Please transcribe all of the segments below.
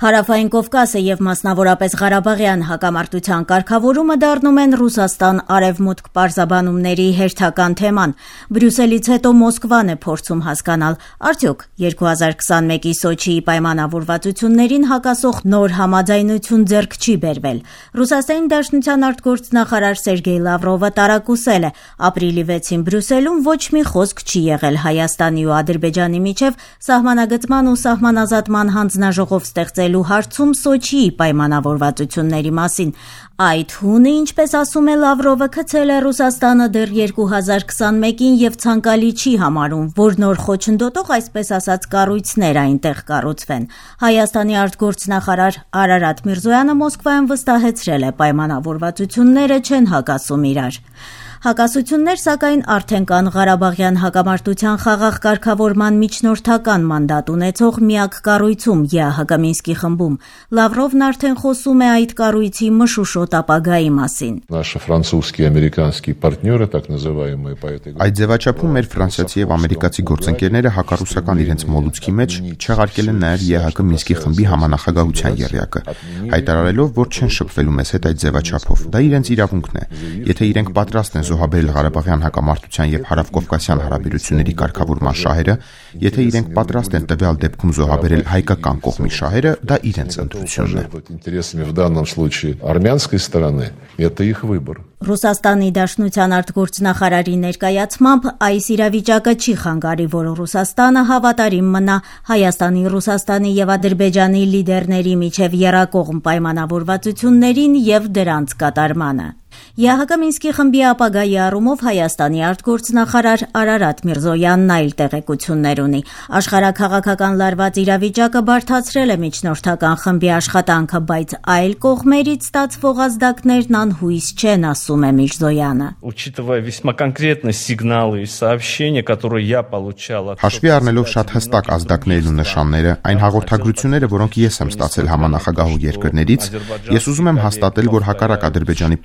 Հարավային Կովկասը եւ մասնավորապես Ղարաբաղյան հակամարտության կարգավորումը դառնում են Ռուսաստան-Արևմուտք պարզաբանումների հերթական թեման։ Բրյուսելից հետո Մոսկվան է փորձում հասկանալ, արդյոք 2021-ի Սոչիի պայմանավորվածություններին հակասող նոր համաձայնություն ձեռք չի բերվել։ Ռուսաստանի Դաշնության արտգործնախարար Սերգեյ Լավրովը տարակուսել է. ապրիլի 6-ին Բրյուսելում ոչ մի խոսք չի եղել Հայաստանի ու Ադրբեջանի միջև սահմանագծման ու սահմանազատման հանձնաժողով ստեղծել ստեղծելու հարցում Սոչիի պայմանավորվածությունների մասին։ Այդ հունը, ինչպես ասում է Լավրովը, գցել է Ռուսաստանը դեռ 2021-ին եւ ցանկալի չի համարում, որ նոր խոչընդոտող, այսպես ասած, կառույցներ այնտեղ կառուցվեն։ Հայաստանի արտգործնախարար Արարատ Միրզոյանը Մոսկվայում վստահեցրել է պայմանավորվածությունները չեն հակասում իրար։ Հակասություններ, սակայն, արդեն կան Ղարաբաղյան հակամարտության խաղաղ կարգավորման միջնորդական մանդատ ունեցող միակ կառույցում՝ ԵԱՀԿ Մինսկի խմբում։ Լավրովն արդեն խոսում է այդ կառույցի մշուշոտ ապագայի մասին։ Այդ ձևաչափում մեր ֆրանսիացի եւ ամերիկացի գործընկերները հակառուսական իրենց մոլուցքի մեջ չեղարկել են նաեւ ԵԱՀԿ Մինսկի խմբի համանախագահության երյակը, հայտարարելով, որ չեն շփվելու մեզ հետ այդ ձևաչափով։ Դա իրենց իրավունքն է։ Եթե իրենք պատրաստ են զոհաբերել Ղարաբաղյան հակամարտության եւ Հարավկովկասյան հարաբերությունների կարգավորման շահերը, եթե իրենք պատրաստ են տվյալ դեպքում զոհաբերել հայկական կողմի շահերը, դա իրենց ընտրությունն է։ Ռուսաստանի Դաշնության արտգործնախարարի ներկայացմամբ այս իրավիճակը չի խանգարի, որ Ռուսաստանը հավատարիմ մնա Հայաստանի, Ռուսաստանի եւ Ադրբեջանի լիդերների միջև երակողմ պայմանավորվածություններին եւ դրանց կատարմանը։ ԵԱՀԿ Մինսկի խմբի ապագայի առումով Հայաստանի արտգործնախարար Արարատ Միրզոյանն այլ տեղեկություններ ունի։ Աշխարհակաղակական լարված իրավիճակը բարդացրել է միջնորդական խմբի աշխատանքը, բայց այլ կողմերից ստացվող ազդակներն անհույս չեն, ասում է Միրզոյանը։ Учитывая весьма конкретные сигналы и сообщения, которые я получал от Հաշվի առնելով շատ հստակ ազդակներն ու նշանները, այն հաղորդագրությունները, որոնք ես եմ ստացել համանախագահող երկրներից, ես ուզում եմ հաստատել, որ հակառակ Ադրբեջանի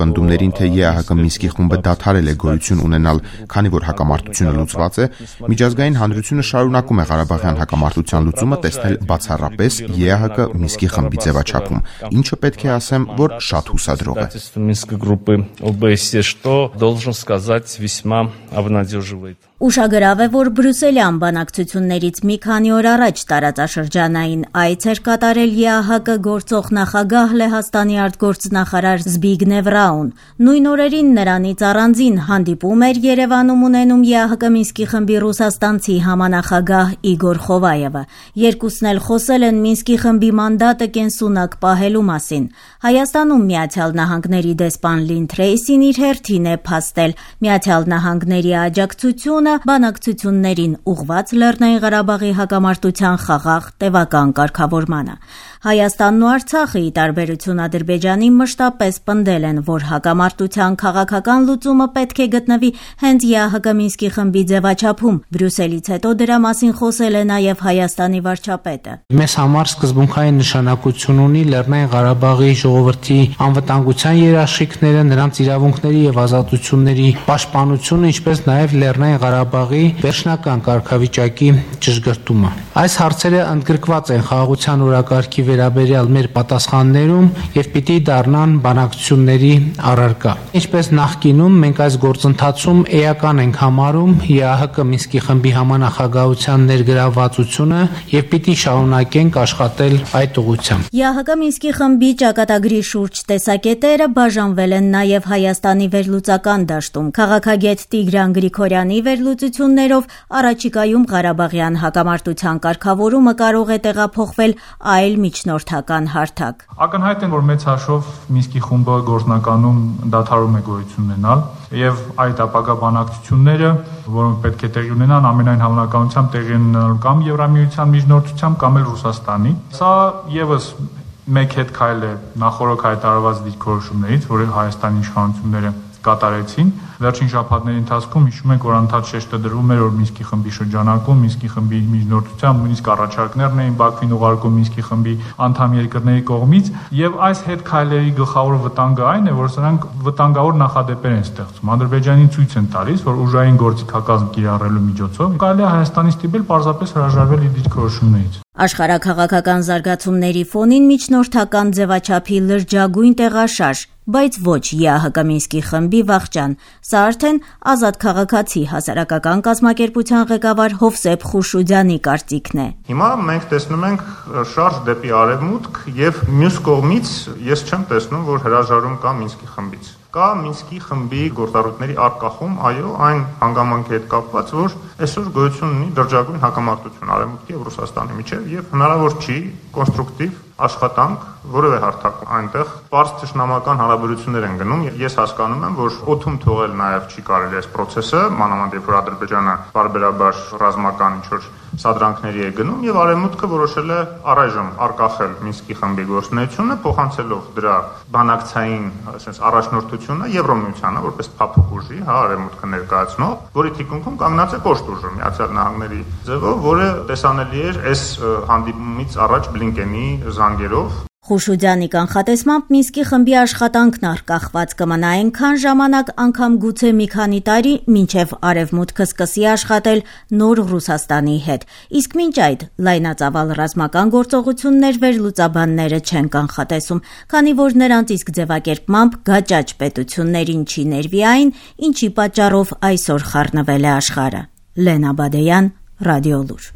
պնդումներին, թե ԵԱՀԿ Մինսկի խումբը դադարել է գոյություն ունենալ, քանի որ հակամարտությունը լուծված է, միջազգային հանրությունը շարունակում է Ղարաբաղյան հակամարտության լուծումը տեսնել բացառապես ԵԱՀԿ Մինսկի խմբի ձևաչափում, ինչը պետք է ասեմ, որ շատ հուսադրող է։ Минской группы ОБСЕ, что, должен сказать, весьма обнадеживает. Ուշագրավ է, որ բրյուսելյան բանակցություններից մի քանի օր առաջ տարածաշրջանային այց էր կատարել ԵԱՀԿ գործող նախագահ Լեհաստանի արտգործնախարար Զբիգնև Ռաուն։ Նույն օրերին նրանից առանձին հանդիպում էր Երևանում ունենում ԵԱՀԿ Մինսկի խմբի ռուսաստանցի համանախագահ Իգոր Խովայևը։ Երկուսն էլ խոսել են Մինսկի խմբի մանդատը կենսունակ պահելու մասին։ Հայաստանում Միացյալ Նահանգների դեսպան Լին Թրեյսին իր հերթին է փաստել. Միացյալ Նահանգների աջակցություն Հանրությունը բանակցություններին ուղված Լեռնային Ղարաբաղի հակամարտության խաղաղ տևական կարգավորմանը։ Հայաստանն ու Արցախը՝ ի տարբերություն Ադրբեջանի, մշտապես պնդել են, որ հակամարտության քաղաքական լուծումը պետք է գտնվի հենց ԵԱՀԿ Մինսկի խմբի ձևաչափում։ Բրյուսելից հետո դրա մասին խոսել է նաև Հայաստանի վարչապետը։ Մեզ համար սկզբունքային նշանակություն ունի Լեռնային Ղարաբաղի ժողովրդի անվտանգության երաշխիքները, նրանց իրավունքների եւ ազատությունների պաշտպանությունը, ինչպես նաև Լեռնային Ղարաբաղի վերջնական կարգավիճակի ճշգրտումը։ Այս հարցերը ընդգրկված են խաղաղության օրակարգի վերաբերյալ մեր պատասխաններում եւ պիտի դառնան բանակցությունների առարկա։ Ինչպես նախկինում մենք այս գործընթացում էական ենք համարում ԵԱՀԿ Մինսկի խմբի համանախագահության ներգրավվածությունը եւ պիտի շարունակենք աշխատել այդ ուղղությամբ։ ԵԱՀԿ Մինսկի խմբի ճակատագրի շուրջ տեսակետերը բաժանվել են նաեւ Հայաստանի վերլուծական դաշտում։ Քաղաքագետ Տիգրան Գրիգորյանի վերլուծություններով առաջիկայում Ղարաբաղյան հակամարտության կարգավորումը կարող է տեղափոխվել այլ միջնորդական հարթակ։ Ակնհայտ է, որ մեծ հաշվով Մինսկի խումբը գործնականում դադարում է գոյություն ունենալ եւ այդ ապագա բանակցությունները, որոնք պետք է տեղի ունենան ամենայն հավանականությամբ տեղի ունենալու կամ Եվրամիության միջնորդությամբ կամ էլ Ռուսաստանի։ Սա եւս մեկ հետ քայլ է նախորդ հայտարարված դիրքորոշումներից, որը Հայաստանի իշխանությունները կատարեցին Վերջին շաբաթների ընթացքում հիշում եք, որ անդադ շեշտը դրվում էր, որ Մինսկի խմբի շրջանակում, Մինսկի խմբի միջնորդությամբ նույնիսկ առաջարկներն էին Բաքվին ուղարկում Մինսկի խմբի անդամ երկրների կողմից, եւ այս հետ քայլերի գլխավոր վտանգը այն է, որ սրանք վտանգավոր նախադեպեր են ստեղծում։ Ադրբեջանին ցույց են տալիս, որ ուժային գործիքակազմ կիրառելու միջոցով կարելի է Հայաստանի ստիպել պարզապես հրաժարվել իր դիրքորոշումներից։ Աշխարհաքաղաքական զարգացումների ֆոնին միջնորդական ձևաչափի լրջագույն տեղաշարժ, բայց ոչ ԵԱՀԿ Մինսկի խմբի վախճան։ Սա արդեն Ազատ քաղաքացի հասարակական կազմակերպության ղեկավար Հովսեփ Խուշուդյանի կարծիքն է։ Հիմա մենք տեսնում ենք շարժ դեպի արևմուտք եւ մյուս կողմից ես չեմ տեսնում, որ հրաժարում կա Մինսկի խմբից կա Մինսկի խմբի գործառույթների արկախում, այո, այն հանգամանքի հետ կապված, որ այսօր գոյություն ունի դրջագույն հակամարտություն Արևմուտքի եւ Ռուսաստանի միջեւ եւ հնարավոր չի կոնստրուկտիվ աշխատանք որևէ հարթակում այնտեղ པարզ ճշնամական հարաբերություններ են գնում ես հասկանում եմ որ օթում թողել նաև չի կարելի այս process-ը մանավանդ երբ որ Ադրբեջանը բարբերաբար ռազմական ինչ որ սադրանքների է գնում եւ արևմուտքը որոշել է առայժմ արկախել Մինսկի խմբի գործունեությունը փոխանցելով դրա բանակցային ասես առաջնորդությունը Եվրոմիությանը որպես փափուկ ուժի, հա, արևմուտքը ներկայացնող, որի թիկունքում կանգնած է կոշտ ուժը Միացյալ Նահանգների ձևով, որը տեսանելի էր այս հանդիպումից առաջ Բլինկենի զանգերով Խուշուդյանի կանխատեսմամբ Մինսկի խմբի աշխատանքն առկախված կմնա այնքան ժամանակ, անգամ գուցե մի քանի տարի, մինչև Արևմուտքը սկսի աշխատել նոր Ռուսաստանի հետ։ Իսկ մինչ այդ լայնածավալ ռազմական գործողություններ վերլուծաբանները չեն կանխատեսում, քանի որ նրանց իսկ ձևակերպմամբ գաճաճ պետություններին չի ներվի այն, ինչի պատճառով այսօր խառնվել է աշխարհը։ Լենա Բադեյան, Ռադիոլուր